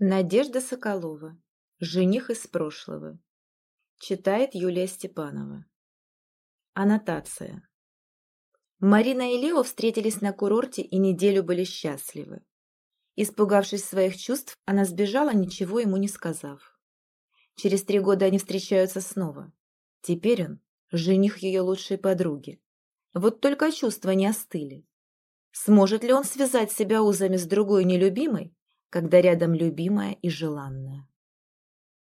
Надежда Соколова. Жених из прошлого. Читает Юлия Степанова. Аннотация. Марина и Лео встретились на курорте и неделю были счастливы. Испугавшись своих чувств, она сбежала, ничего ему не сказав. Через три года они встречаются снова. Теперь он – жених ее лучшей подруги. Вот только чувства не остыли. Сможет ли он связать себя узами с другой нелюбимой, когда рядом любимая и желанная?